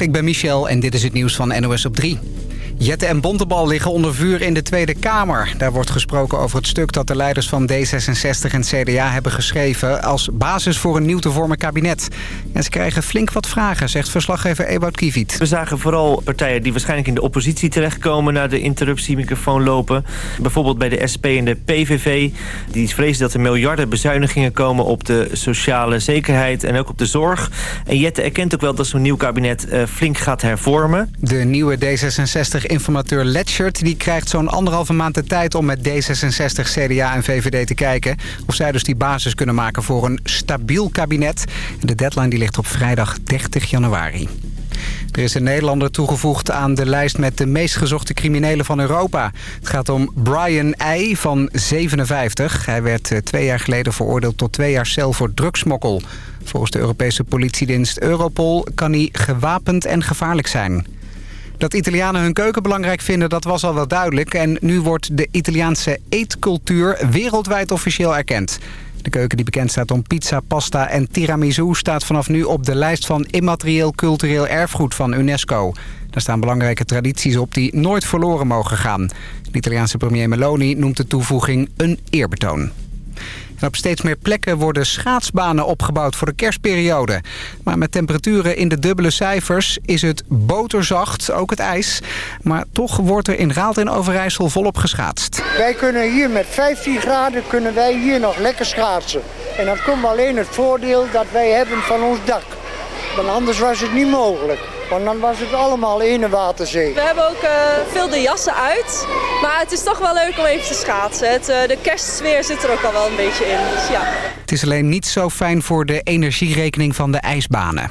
ik ben Michel en dit is het nieuws van NOS op 3. Jette en Bontebal liggen onder vuur in de Tweede Kamer. Daar wordt gesproken over het stuk dat de leiders van D66 en CDA hebben geschreven... als basis voor een nieuw te vormen kabinet. En ze krijgen flink wat vragen, zegt verslaggever Ewout Kiviet. We zagen vooral partijen die waarschijnlijk in de oppositie terechtkomen... naar de interruptiemicrofoon lopen. Bijvoorbeeld bij de SP en de PVV. Die vrezen dat er miljarden bezuinigingen komen op de sociale zekerheid... en ook op de zorg. En Jette erkent ook wel dat zo'n nieuw kabinet eh, flink gaat hervormen. De nieuwe D66 informateur Letchert... die krijgt zo'n anderhalve maand de tijd om met D66, CDA en VVD te kijken... of zij dus die basis kunnen maken voor een stabiel kabinet. De deadline die ligt op vrijdag 30 januari. Er is een Nederlander toegevoegd aan de lijst met de meest gezochte criminelen van Europa. Het gaat om Brian Y, van 57. Hij werd eh, twee jaar geleden veroordeeld tot twee jaar cel voor drugsmokkel. Volgens de Europese politiedienst Europol kan hij gewapend en gevaarlijk zijn. Dat Italianen hun keuken belangrijk vinden, dat was al wel duidelijk. En nu wordt de Italiaanse eetcultuur wereldwijd officieel erkend. De keuken die bekend staat om pizza, pasta en tiramisu... staat vanaf nu op de lijst van immaterieel cultureel erfgoed van UNESCO. Daar staan belangrijke tradities op die nooit verloren mogen gaan. De Italiaanse premier Meloni noemt de toevoeging een eerbetoon op steeds meer plekken worden schaatsbanen opgebouwd voor de kerstperiode. Maar met temperaturen in de dubbele cijfers is het boterzacht, ook het ijs. Maar toch wordt er in Raalt en Overijssel volop geschaatst. Wij kunnen hier met 15 graden kunnen wij hier nog lekker schaatsen. En dan komt alleen het voordeel dat wij hebben van ons dak. Want anders was het niet mogelijk. Want dan was het allemaal in de Waterzee. We hebben ook eh, veel de jassen uit. Maar het is toch wel leuk om even te schaatsen. Het, eh, de kerstsfeer zit er ook al wel een beetje in. Dus ja. Het is alleen niet zo fijn voor de energierekening van de ijsbanen.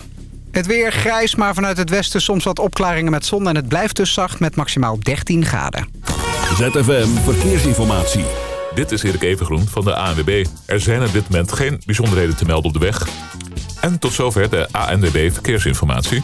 Het weer grijs, maar vanuit het westen soms wat opklaringen met zon. En het blijft dus zacht met maximaal 13 graden. ZFM Verkeersinformatie. Dit is Erik Evengroen van de ANWB. Er zijn op dit moment geen bijzonderheden te melden op de weg. En tot zover de ANWB Verkeersinformatie.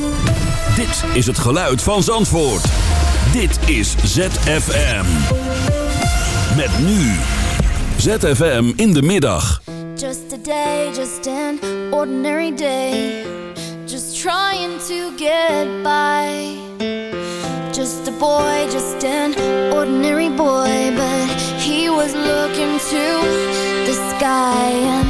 Dit is het geluid van Zandvoort. Dit is ZFM. Met nu. ZFM in de middag. Just a day, just an ordinary day. Just trying to get by. Just a boy, just an ordinary boy. But he was looking to the sky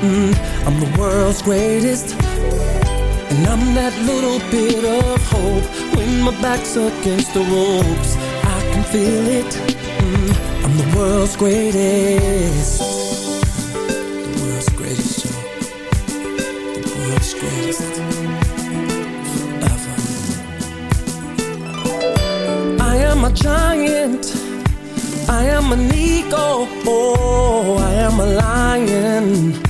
Mm-hmm. I'm the world's greatest And I'm that little bit of hope When my back's against the ropes I can feel it mm-hmm. I'm the world's greatest I am a giant I am an eagle, oh, I am a lion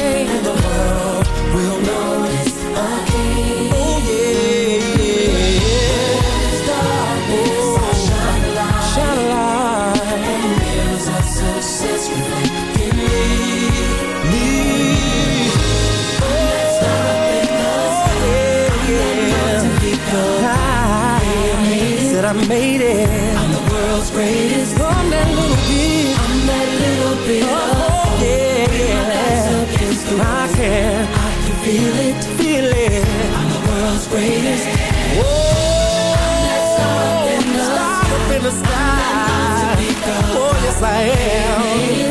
I made it. I'm the world's greatest. Oh, I'm that little bit. I'm that little bit. Oh, of yeah. yeah. against I can. I can feel it. Feel it. I'm the world's greatest. Whoa. I'm that star up in the sky. Up in the sky. Oh, yes, I am.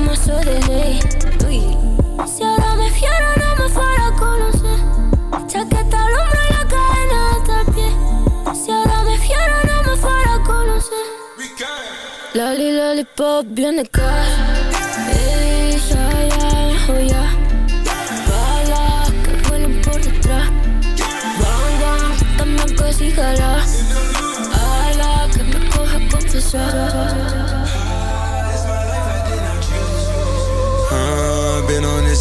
más soy de ley. Si ahora me fiero, no me fuera a conocer. Chaqueta al hombro y la cadena hasta el pie. Si ahora me fiero, no me fuera a conocer. Loli, lollipop, viene acá. Ey, ya, ya, oh, ya. Balas que vuelan por detrás. Bang, bang, también que sí jala. Ala, que me coja con confesar.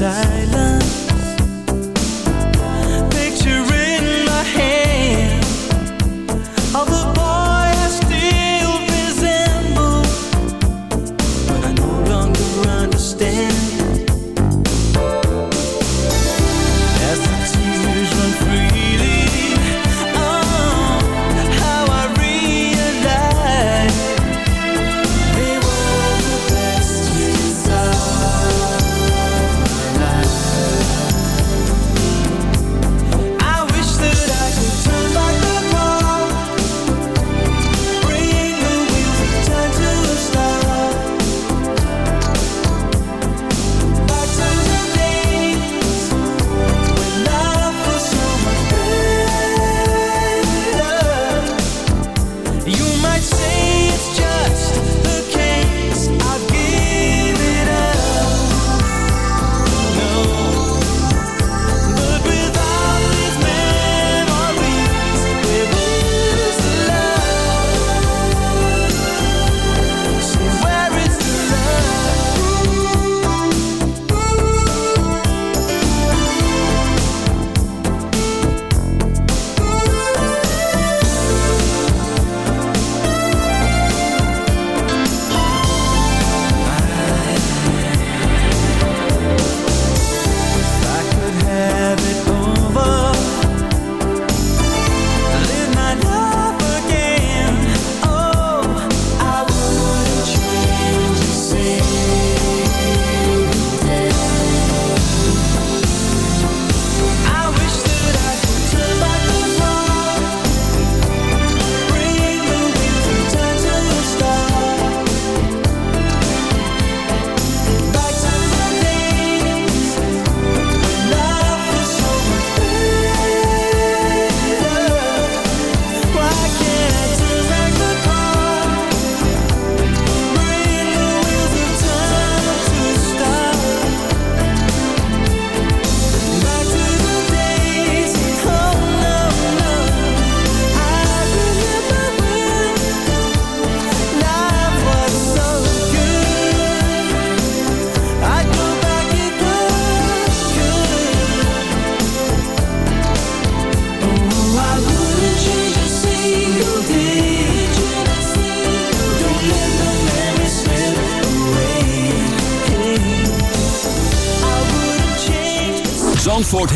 inside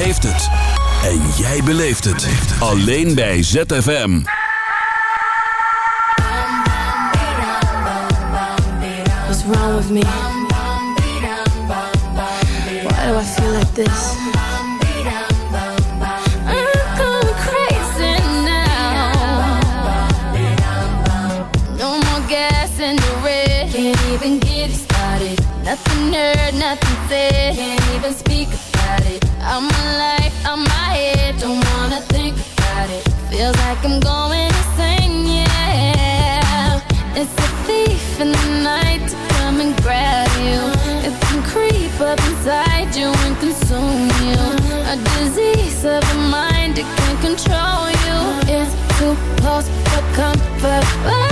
heeft het. En jij beleeft het. Alleen bij ZFM. What's wrong with me? Why do I feel like this? Nothing heard, nothing said, can't even speak All my life on my head, don't wanna think about it. Feels like I'm going insane, yeah. It's a thief in the night to come and grab you. It can creep up inside you and consume you. A disease of the mind, it can control you. It's too close for comfort.